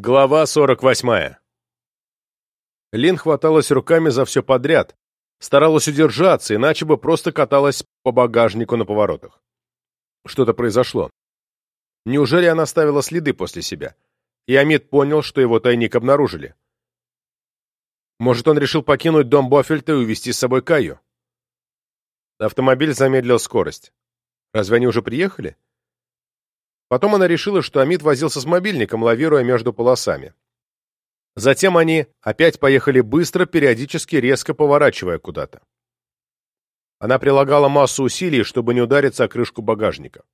Глава 48. Лин хваталась руками за все подряд, старалась удержаться, иначе бы просто каталась по багажнику на поворотах. Что-то произошло. Неужели она оставила следы после себя? И Амид понял, что его тайник обнаружили. Может, он решил покинуть дом Боффельта и увезти с собой Каю? Автомобиль замедлил скорость. Разве они уже приехали? Потом она решила, что Амид возился с мобильником, лавируя между полосами. Затем они опять поехали быстро, периодически резко поворачивая куда-то. Она прилагала массу усилий, чтобы не удариться о крышку багажника.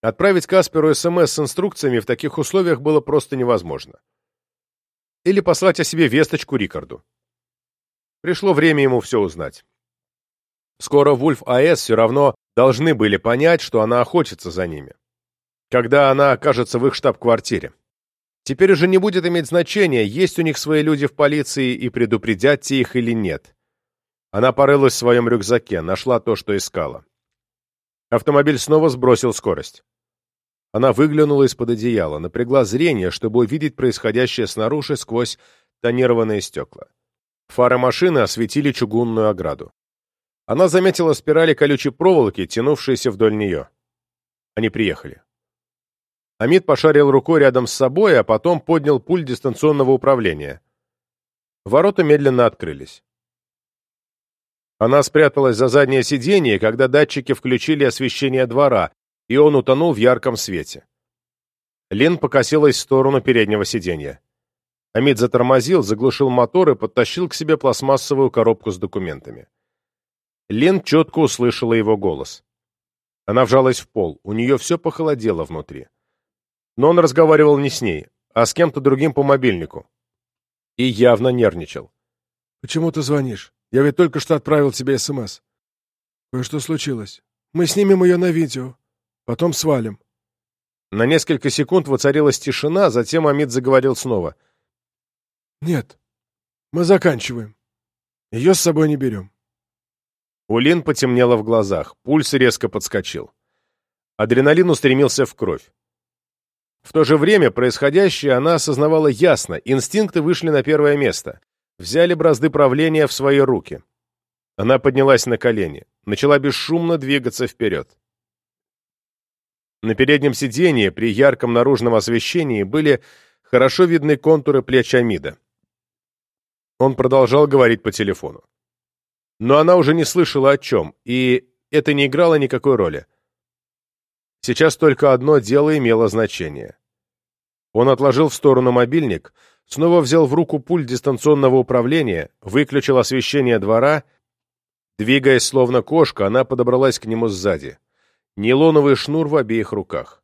Отправить Касперу СМС с инструкциями в таких условиях было просто невозможно. Или послать о себе весточку Рикарду. Пришло время ему все узнать. Скоро Вульф АЭС все равно должны были понять, что она охотится за ними когда она окажется в их штаб-квартире. Теперь уже не будет иметь значения, есть у них свои люди в полиции и предупредят те их или нет. Она порылась в своем рюкзаке, нашла то, что искала. Автомобиль снова сбросил скорость. Она выглянула из-под одеяла, напрягла зрение, чтобы увидеть происходящее снаружи сквозь тонированные стекла. Фары машины осветили чугунную ограду. Она заметила спирали колючей проволоки, тянувшиеся вдоль нее. Они приехали. Амид пошарил рукой рядом с собой, а потом поднял пульт дистанционного управления. Ворота медленно открылись. Она спряталась за заднее сиденье, когда датчики включили освещение двора, и он утонул в ярком свете. Лен покосилась в сторону переднего сиденья. Амид затормозил, заглушил мотор и подтащил к себе пластмассовую коробку с документами. Лен четко услышала его голос. Она вжалась в пол, у нее все похолодело внутри но он разговаривал не с ней, а с кем-то другим по мобильнику. И явно нервничал. «Почему ты звонишь? Я ведь только что отправил тебе СМС. Кое-что случилось. Мы снимем ее на видео. Потом свалим». На несколько секунд воцарилась тишина, затем Амид заговорил снова. «Нет, мы заканчиваем. Ее с собой не берем». У Лин потемнело в глазах, пульс резко подскочил. Адреналин устремился в кровь. В то же время происходящее она осознавала ясно, инстинкты вышли на первое место, взяли бразды правления в свои руки. Она поднялась на колени, начала бесшумно двигаться вперед. На переднем сиденье при ярком наружном освещении были хорошо видны контуры плеч Амида. Он продолжал говорить по телефону. Но она уже не слышала о чем, и это не играло никакой роли. Сейчас только одно дело имело значение. Он отложил в сторону мобильник, снова взял в руку пульт дистанционного управления, выключил освещение двора. Двигаясь словно кошка, она подобралась к нему сзади. Нейлоновый шнур в обеих руках.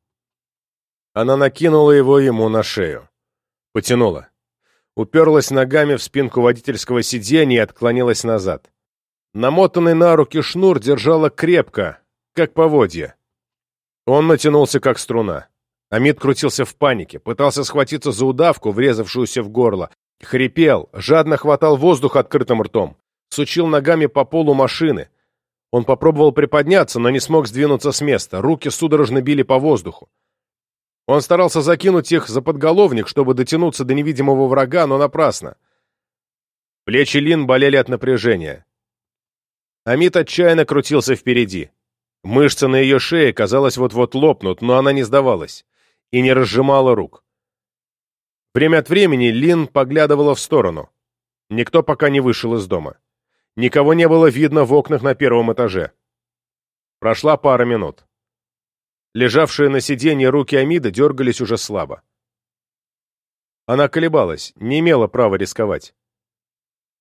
Она накинула его ему на шею. Потянула. Уперлась ногами в спинку водительского сиденья и отклонилась назад. Намотанный на руки шнур держала крепко, как поводья. Он натянулся, как струна. Амид крутился в панике, пытался схватиться за удавку, врезавшуюся в горло. Хрипел, жадно хватал воздух открытым ртом. Сучил ногами по полу машины. Он попробовал приподняться, но не смог сдвинуться с места. Руки судорожно били по воздуху. Он старался закинуть их за подголовник, чтобы дотянуться до невидимого врага, но напрасно. Плечи Лин болели от напряжения. Амид отчаянно крутился впереди. Мышцы на ее шее, казалось, вот-вот лопнут, но она не сдавалась и не разжимала рук. Время от времени Лин поглядывала в сторону. Никто пока не вышел из дома. Никого не было видно в окнах на первом этаже. Прошла пара минут. Лежавшие на сиденье руки Амида дергались уже слабо. Она колебалась, не имела права рисковать.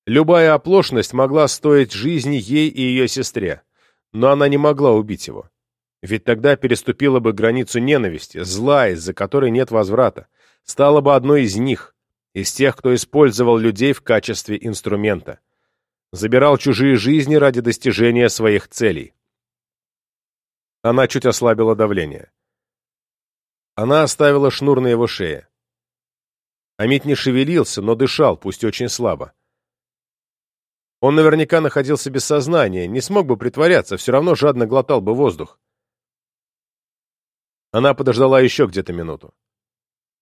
Любая оплошность могла стоить жизни ей и ее сестре но она не могла убить его. Ведь тогда переступила бы границу ненависти, зла, из-за которой нет возврата, стала бы одной из них, из тех, кто использовал людей в качестве инструмента, забирал чужие жизни ради достижения своих целей. Она чуть ослабила давление. Она оставила шнур на его шее. Амит не шевелился, но дышал, пусть очень слабо. Он наверняка находился без сознания, не смог бы притворяться, все равно жадно глотал бы воздух. Она подождала еще где-то минуту.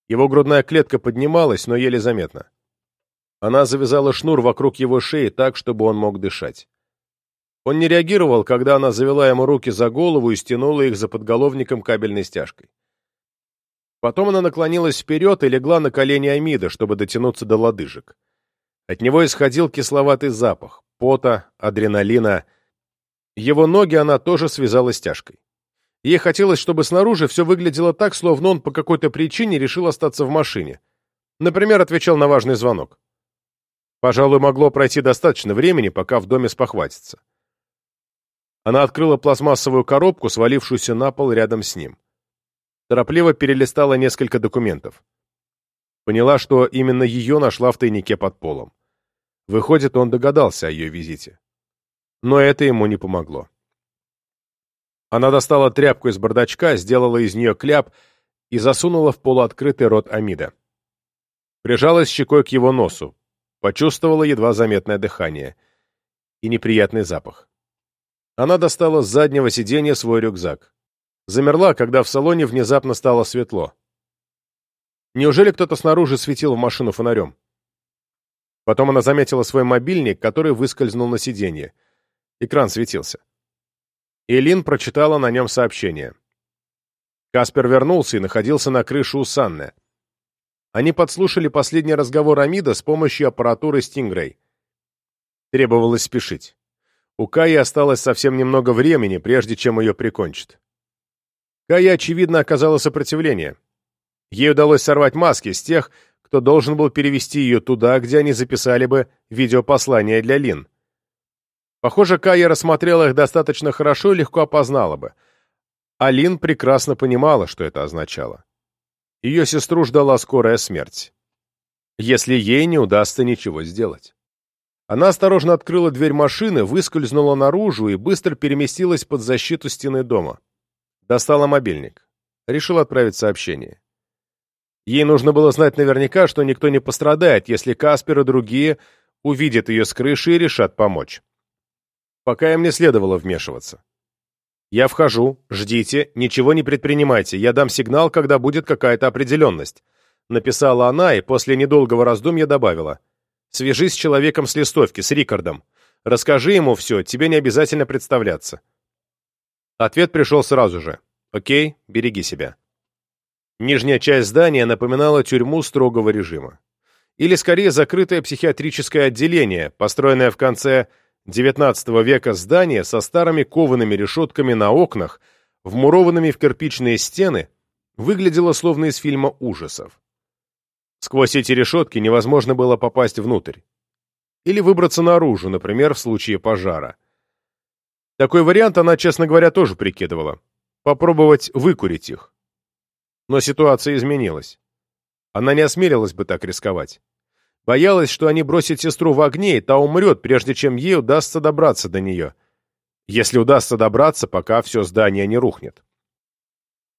Его грудная клетка поднималась, но еле заметно. Она завязала шнур вокруг его шеи так, чтобы он мог дышать. Он не реагировал, когда она завела ему руки за голову и стянула их за подголовником кабельной стяжкой. Потом она наклонилась вперед и легла на колени Амида, чтобы дотянуться до лодыжек. От него исходил кисловатый запах, пота, адреналина. Его ноги она тоже связала стяжкой. Ей хотелось, чтобы снаружи все выглядело так, словно он по какой-то причине решил остаться в машине. Например, отвечал на важный звонок. Пожалуй, могло пройти достаточно времени, пока в доме спохватится. Она открыла пластмассовую коробку, свалившуюся на пол рядом с ним. Торопливо перелистала несколько документов. Поняла, что именно ее нашла в тайнике под полом. Выходит, он догадался о ее визите. Но это ему не помогло. Она достала тряпку из бардачка, сделала из нее кляп и засунула в полуоткрытый рот Амида. Прижалась щекой к его носу, почувствовала едва заметное дыхание и неприятный запах. Она достала с заднего сиденья свой рюкзак. Замерла, когда в салоне внезапно стало светло. Неужели кто-то снаружи светил в машину фонарем? Потом она заметила свой мобильник, который выскользнул на сиденье. Экран светился. Элин прочитала на нем сообщение. Каспер вернулся и находился на крыше у Санны. Они подслушали последний разговор Амида с помощью аппаратуры Стингрей. Требовалось спешить. У Каи осталось совсем немного времени, прежде чем ее прикончат. Кая, очевидно, оказала сопротивление. Ей удалось сорвать маски с тех, кто должен был перевести ее туда, где они записали бы видеопослание для Лин. Похоже, Кая рассмотрела их достаточно хорошо и легко опознала бы. Алин прекрасно понимала, что это означало. Ее сестру ждала скорая смерть. Если ей не удастся ничего сделать. Она осторожно открыла дверь машины, выскользнула наружу и быстро переместилась под защиту стены дома. Достала мобильник. Решила отправить сообщение. Ей нужно было знать наверняка, что никто не пострадает, если Каспер и другие увидят ее с крыши и решат помочь пока им не следовало вмешиваться. «Я вхожу, ждите, ничего не предпринимайте, я дам сигнал, когда будет какая-то определенность», написала она и после недолгого раздумья добавила. «Свяжись с человеком с листовки, с Рикардом. Расскажи ему все, тебе не обязательно представляться». Ответ пришел сразу же. «Окей, береги себя». Нижняя часть здания напоминала тюрьму строгого режима. Или, скорее, закрытое психиатрическое отделение, построенное в конце XIX века здание со старыми коваными решетками на окнах, вмурованными в кирпичные стены, выглядело словно из фильма ужасов. Сквозь эти решетки невозможно было попасть внутрь. Или выбраться наружу, например, в случае пожара. Такой вариант она, честно говоря, тоже прикидывала. Попробовать выкурить их. Но ситуация изменилась. Она не осмелилась бы так рисковать. Боялась, что они бросят сестру в огне, и та умрет, прежде чем ей удастся добраться до нее. Если удастся добраться, пока все здание не рухнет.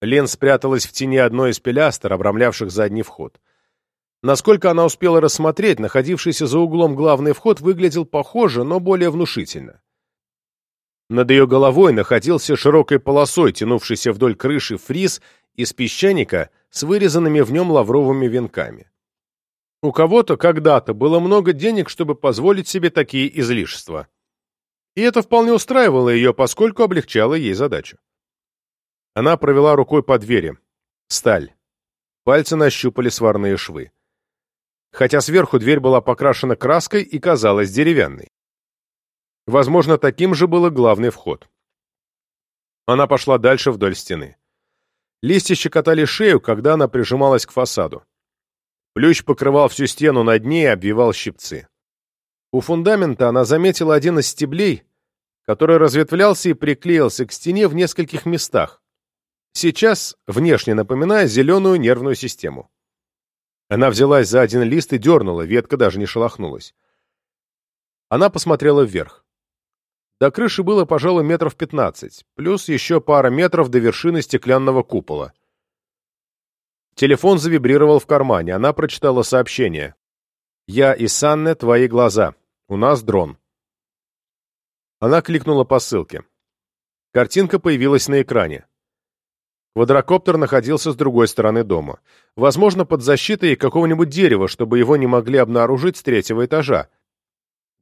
Лен спряталась в тени одной из пилястр, обрамлявших задний вход. Насколько она успела рассмотреть, находившийся за углом главный вход выглядел похоже, но более внушительно. Над ее головой находился широкой полосой, тянувшийся вдоль крыши фриз из песчаника с вырезанными в нем лавровыми венками. У кого-то когда-то было много денег, чтобы позволить себе такие излишества. И это вполне устраивало ее, поскольку облегчало ей задачу. Она провела рукой по двери. Сталь. Пальцы нащупали сварные швы. Хотя сверху дверь была покрашена краской и казалась деревянной. Возможно, таким же был и главный вход. Она пошла дальше вдоль стены. Листья щекотали шею, когда она прижималась к фасаду. Плющ покрывал всю стену над ней и обвивал щипцы. У фундамента она заметила один из стеблей, который разветвлялся и приклеился к стене в нескольких местах, сейчас внешне напоминая зеленую нервную систему. Она взялась за один лист и дернула, ветка даже не шелохнулась. Она посмотрела вверх. До крыши было, пожалуй, метров пятнадцать, плюс еще пара метров до вершины стеклянного купола. Телефон завибрировал в кармане. Она прочитала сообщение. «Я и Санне, твои глаза. У нас дрон». Она кликнула по ссылке. Картинка появилась на экране. Квадрокоптер находился с другой стороны дома. Возможно, под защитой какого-нибудь дерева, чтобы его не могли обнаружить с третьего этажа,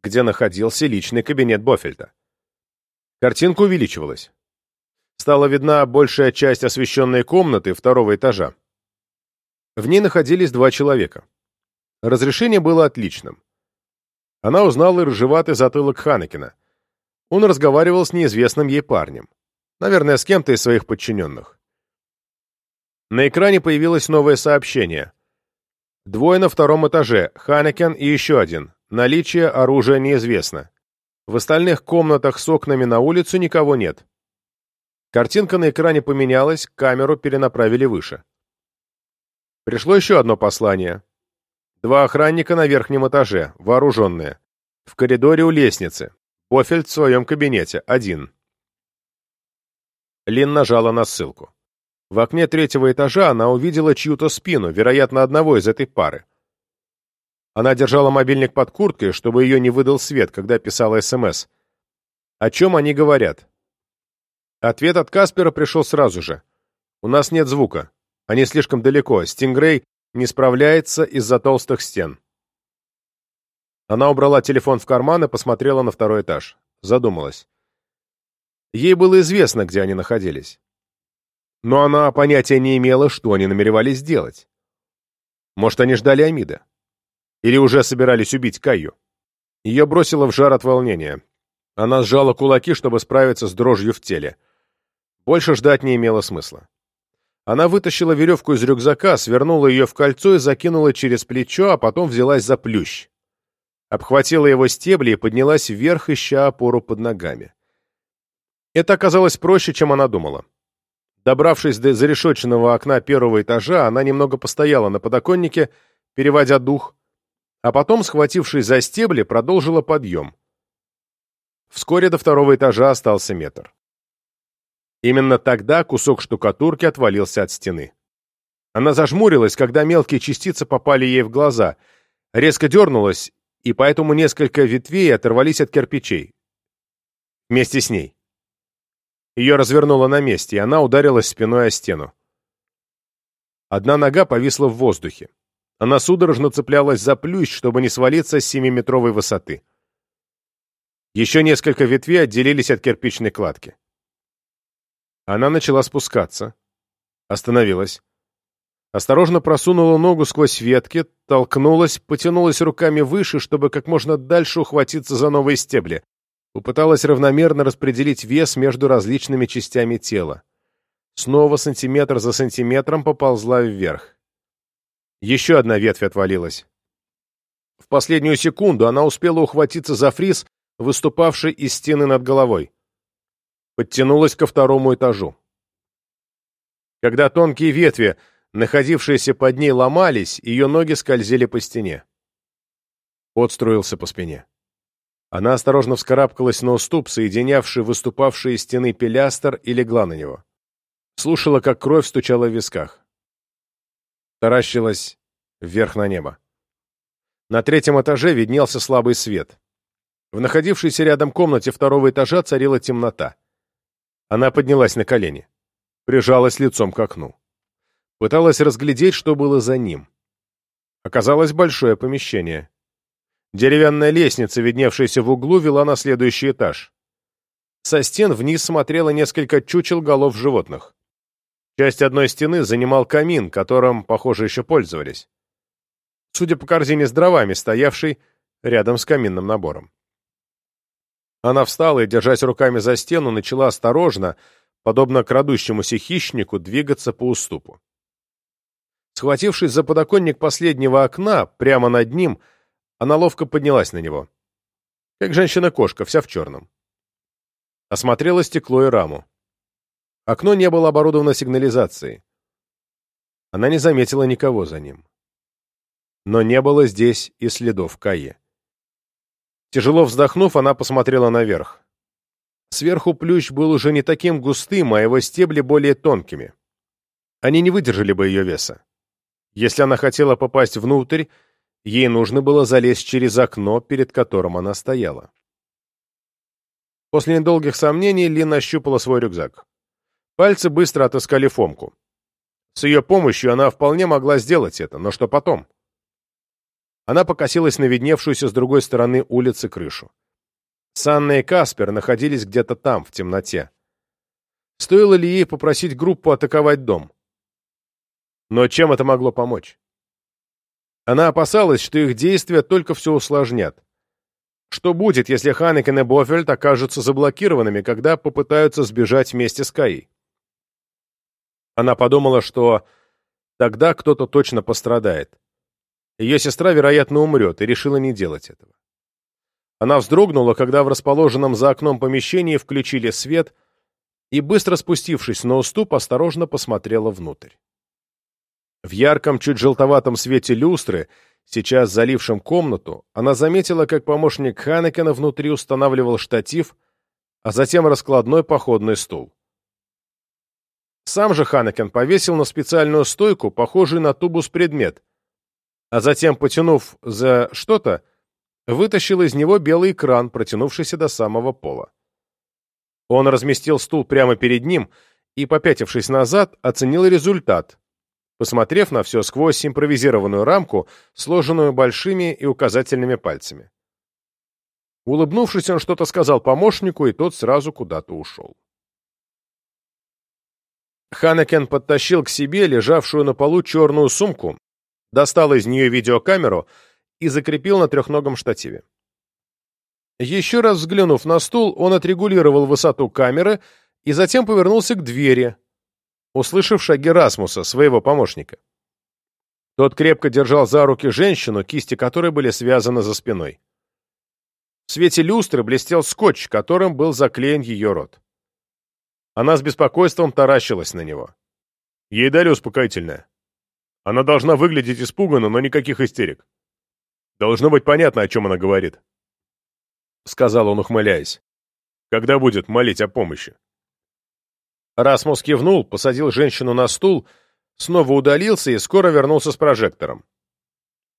где находился личный кабинет Бофельта. Картинка увеличивалась. Стала видна большая часть освещенной комнаты второго этажа. В ней находились два человека. Разрешение было отличным. Она узнала и рыжеватый затылок Ханекина. Он разговаривал с неизвестным ей парнем. Наверное, с кем-то из своих подчиненных. На экране появилось новое сообщение. Двое на втором этаже, Ханекен и еще один. Наличие оружия неизвестно. В остальных комнатах с окнами на улицу никого нет. Картинка на экране поменялась, камеру перенаправили выше. Пришло еще одно послание. Два охранника на верхнем этаже, вооруженные. В коридоре у лестницы. Бофельд в своем кабинете, один. Лин нажала на ссылку. В окне третьего этажа она увидела чью-то спину, вероятно, одного из этой пары. Она держала мобильник под курткой, чтобы ее не выдал свет, когда писала СМС. О чем они говорят? Ответ от Каспера пришел сразу же. «У нас нет звука. Они слишком далеко. Стингрей не справляется из-за толстых стен». Она убрала телефон в карман и посмотрела на второй этаж. Задумалась. Ей было известно, где они находились. Но она понятия не имела, что они намеревались сделать. Может, они ждали Амида? Или уже собирались убить Каю? Ее бросило в жар от волнения. Она сжала кулаки, чтобы справиться с дрожью в теле. Больше ждать не имело смысла. Она вытащила веревку из рюкзака, свернула ее в кольцо и закинула через плечо, а потом взялась за плющ. Обхватила его стебли и поднялась вверх, ища опору под ногами. Это оказалось проще, чем она думала. Добравшись до зарешоченного окна первого этажа, она немного постояла на подоконнике, переводя дух, а потом, схватившись за стебли, продолжила подъем. Вскоре до второго этажа остался метр. Именно тогда кусок штукатурки отвалился от стены. Она зажмурилась, когда мелкие частицы попали ей в глаза, резко дернулась, и поэтому несколько ветвей оторвались от кирпичей. Вместе с ней. Ее развернуло на месте, и она ударилась спиной о стену. Одна нога повисла в воздухе. Она судорожно цеплялась за плющ, чтобы не свалиться с семиметровой высоты. Еще несколько ветвей отделились от кирпичной кладки. Она начала спускаться. Остановилась. Осторожно просунула ногу сквозь ветки, толкнулась, потянулась руками выше, чтобы как можно дальше ухватиться за новые стебли. Попыталась равномерно распределить вес между различными частями тела. Снова сантиметр за сантиметром поползла вверх. Еще одна ветвь отвалилась. В последнюю секунду она успела ухватиться за фриз, выступавший из стены над головой подтянулась ко второму этажу. Когда тонкие ветви, находившиеся под ней, ломались, ее ноги скользили по стене. Пот струился по спине. Она осторожно вскарабкалась на уступ, соединявший выступавшие из стены пилястр, и легла на него. Слушала, как кровь стучала в висках. Таращилась вверх на небо. На третьем этаже виднелся слабый свет. В находившейся рядом комнате второго этажа царила темнота. Она поднялась на колени. Прижалась лицом к окну. Пыталась разглядеть, что было за ним. Оказалось большое помещение. Деревянная лестница, видневшаяся в углу, вела на следующий этаж. Со стен вниз смотрело несколько чучел голов животных. Часть одной стены занимал камин, которым, похоже, еще пользовались. Судя по корзине с дровами, стоявшей рядом с каминным набором. Она встала и, держась руками за стену, начала осторожно, подобно крадущемуся хищнику, двигаться по уступу. Схватившись за подоконник последнего окна, прямо над ним, она ловко поднялась на него. Как женщина-кошка, вся в черном. Осмотрела стекло и раму. Окно не было оборудовано сигнализацией. Она не заметила никого за ним. Но не было здесь и следов Каи. Тяжело вздохнув, она посмотрела наверх. Сверху плющ был уже не таким густым, а его стебли более тонкими. Они не выдержали бы ее веса. Если она хотела попасть внутрь, ей нужно было залезть через окно, перед которым она стояла. После недолгих сомнений Лин ощупала свой рюкзак. Пальцы быстро отыскали Фомку. С ее помощью она вполне могла сделать это, но что потом? Она покосилась на видневшуюся с другой стороны улицы крышу. Санна и Каспер находились где-то там, в темноте. Стоило ли ей попросить группу атаковать дом? Но чем это могло помочь? Она опасалась, что их действия только все усложнят. Что будет, если Ханекен и Бофельд окажутся заблокированными, когда попытаются сбежать вместе с Каей? Она подумала, что тогда кто-то точно пострадает. Ее сестра, вероятно, умрет, и решила не делать этого. Она вздрогнула, когда в расположенном за окном помещении включили свет и, быстро спустившись на уступ, осторожно посмотрела внутрь. В ярком, чуть желтоватом свете люстры, сейчас залившем комнату, она заметила, как помощник Ханекена внутри устанавливал штатив, а затем раскладной походный стул. Сам же Ханекен повесил на специальную стойку, похожий на тубус предмет, а затем, потянув за что-то, вытащил из него белый кран, протянувшийся до самого пола. Он разместил стул прямо перед ним и, попятившись назад, оценил результат, посмотрев на все сквозь импровизированную рамку, сложенную большими и указательными пальцами. Улыбнувшись, он что-то сказал помощнику, и тот сразу куда-то ушел. Ханекен подтащил к себе лежавшую на полу черную сумку, достал из нее видеокамеру и закрепил на трехногом штативе. Еще раз взглянув на стул, он отрегулировал высоту камеры и затем повернулся к двери, услышав шаги Расмуса, своего помощника. Тот крепко держал за руки женщину, кисти которой были связаны за спиной. В свете люстры блестел скотч, которым был заклеен ее рот. Она с беспокойством таращилась на него. Ей дали успокоительное. Она должна выглядеть испуганно, но никаких истерик. Должно быть понятно, о чем она говорит. Сказал он, ухмыляясь. Когда будет молить о помощи? Расмус кивнул, посадил женщину на стул, снова удалился и скоро вернулся с прожектором.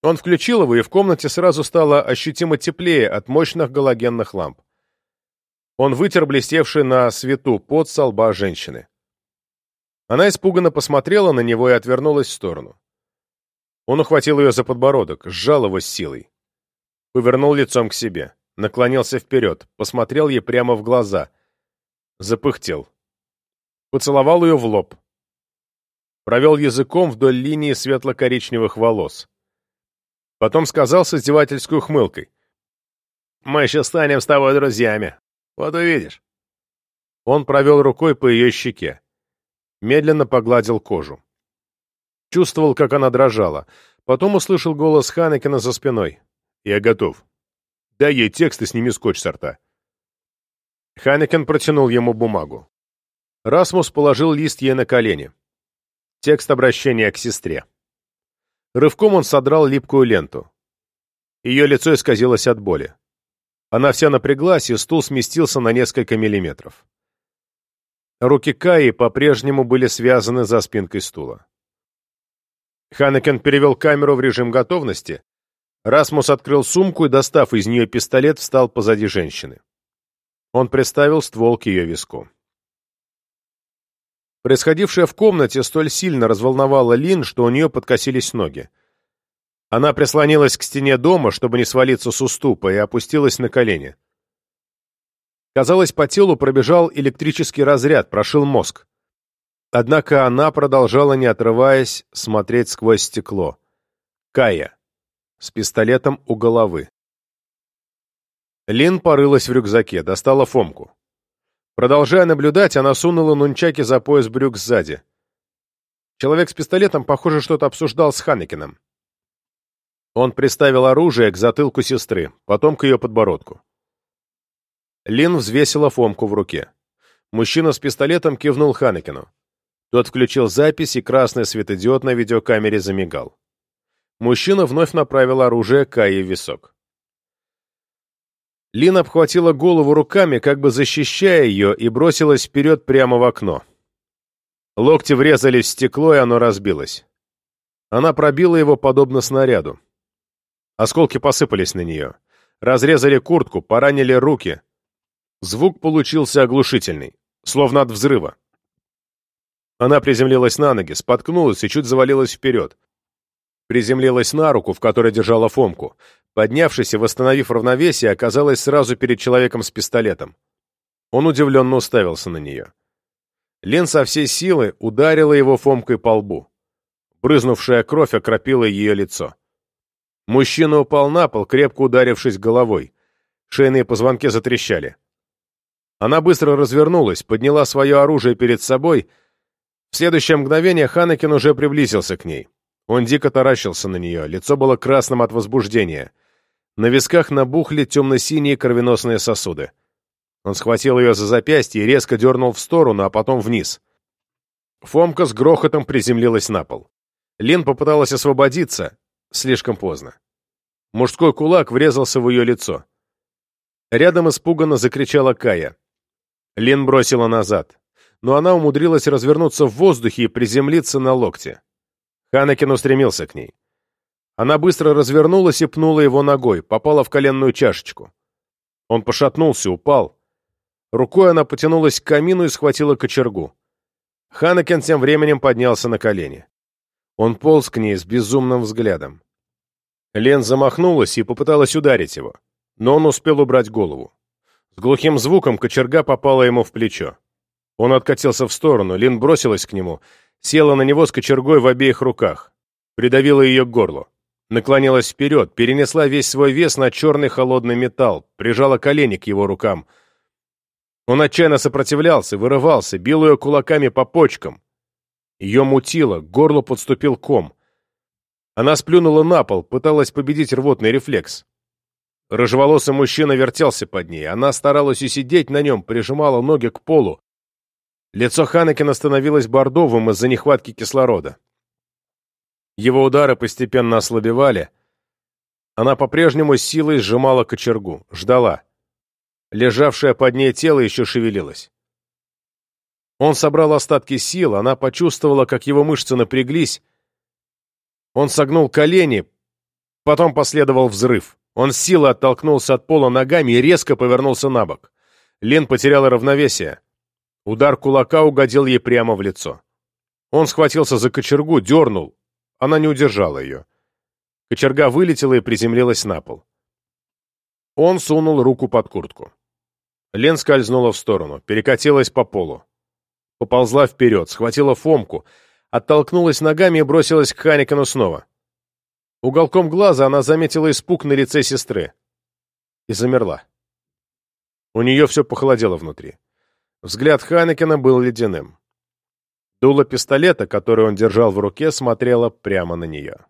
Он включил его, и в комнате сразу стало ощутимо теплее от мощных галогенных ламп. Он вытер блестевший на свету пот со лба женщины. Она испуганно посмотрела на него и отвернулась в сторону. Он ухватил ее за подбородок, сжал его с силой. Повернул лицом к себе, наклонился вперед, посмотрел ей прямо в глаза. Запыхтел поцеловал ее в лоб. Провел языком вдоль линии светло-коричневых волос. Потом сказал с издевательской ухмылкой. «Мы еще станем с тобой друзьями. Вот увидишь». Он провел рукой по ее щеке. Медленно погладил кожу. Чувствовал, как она дрожала. Потом услышал голос Ханекена за спиной. «Я готов. Дай ей текст и сними скотч с рта». Ханекен протянул ему бумагу. Расмус положил лист ей на колени. Текст обращения к сестре. Рывком он содрал липкую ленту. Ее лицо исказилось от боли. Она вся напряглась, и стул сместился на несколько миллиметров. Руки Каи по-прежнему были связаны за спинкой стула. Ханекен перевел камеру в режим готовности. Расмус открыл сумку и, достав из нее пистолет, встал позади женщины. Он приставил ствол к ее виску. Происходившее в комнате столь сильно разволновало Лин, что у нее подкосились ноги. Она прислонилась к стене дома, чтобы не свалиться с уступа, и опустилась на колени. Казалось, по телу пробежал электрический разряд, прошил мозг. Однако она продолжала, не отрываясь, смотреть сквозь стекло. Кая. С пистолетом у головы. Лин порылась в рюкзаке, достала Фомку. Продолжая наблюдать, она сунула нунчаки за пояс брюк сзади. Человек с пистолетом, похоже, что-то обсуждал с Ханекиным. Он приставил оружие к затылку сестры, потом к ее подбородку. Лин взвесила Фомку в руке. Мужчина с пистолетом кивнул Ханекину. Тот включил запись, и красный светодиод на видеокамере замигал. Мужчина вновь направил оружие Кае в висок. Лин обхватила голову руками, как бы защищая ее, и бросилась вперед прямо в окно. Локти врезались в стекло, и оно разбилось. Она пробила его подобно снаряду. Осколки посыпались на нее. Разрезали куртку, поранили руки. Звук получился оглушительный, словно от взрыва. Она приземлилась на ноги, споткнулась и чуть завалилась вперед. Приземлилась на руку, в которой держала Фомку. Поднявшись и восстановив равновесие, оказалась сразу перед человеком с пистолетом. Он удивленно уставился на нее. Лен со всей силы ударила его Фомкой по лбу. Брызнувшая кровь окропила ее лицо. Мужчина упал на пол, крепко ударившись головой. Шейные позвонки затрещали. Она быстро развернулась, подняла свое оружие перед собой. В следующее мгновение Ханекин уже приблизился к ней. Он дико таращился на нее, лицо было красным от возбуждения. На висках набухли темно-синие кровеносные сосуды. Он схватил ее за запястье и резко дернул в сторону, а потом вниз. Фомка с грохотом приземлилась на пол. Лен попыталась освободиться, слишком поздно. Мужской кулак врезался в ее лицо. Рядом испуганно закричала Кая. Лен бросила назад, но она умудрилась развернуться в воздухе и приземлиться на локте. Ханекин устремился к ней. Она быстро развернулась и пнула его ногой, попала в коленную чашечку. Он пошатнулся, упал. Рукой она потянулась к камину и схватила кочергу. Ханекен тем временем поднялся на колени. Он полз к ней с безумным взглядом. Лен замахнулась и попыталась ударить его но он успел убрать голову. С глухим звуком кочерга попала ему в плечо. Он откатился в сторону, Лин бросилась к нему, села на него с кочергой в обеих руках, придавила ее к горлу, наклонилась вперед, перенесла весь свой вес на черный холодный металл, прижала колени к его рукам. Он отчаянно сопротивлялся, вырывался, бил ее кулаками по почкам. Ее мутило, к горлу подступил ком. Она сплюнула на пол, пыталась победить рвотный рефлекс. Рыжеволосый мужчина вертелся под ней. Она старалась усидеть на нем, прижимала ноги к полу. Лицо Ханекина становилось бордовым из-за нехватки кислорода. Его удары постепенно ослабевали. Она по-прежнему силой сжимала кочергу, ждала. Лежавшее под ней тело еще шевелилось. Он собрал остатки сил, она почувствовала, как его мышцы напряглись. Он согнул колени, потом последовал взрыв. Он с силой оттолкнулся от пола ногами и резко повернулся на бок. Лен потеряла равновесие. Удар кулака угодил ей прямо в лицо. Он схватился за кочергу, дернул. Она не удержала ее. Кочерга вылетела и приземлилась на пол. Он сунул руку под куртку. Лен скользнула в сторону, перекатилась по полу. Поползла вперед, схватила Фомку, оттолкнулась ногами и бросилась к Ханикину снова. Уголком глаза она заметила испуг на лице сестры. И замерла. У нее все похолодело внутри. Взгляд Ханекена был ледяным. Дуло пистолета, который он держал в руке, смотрело прямо на нее.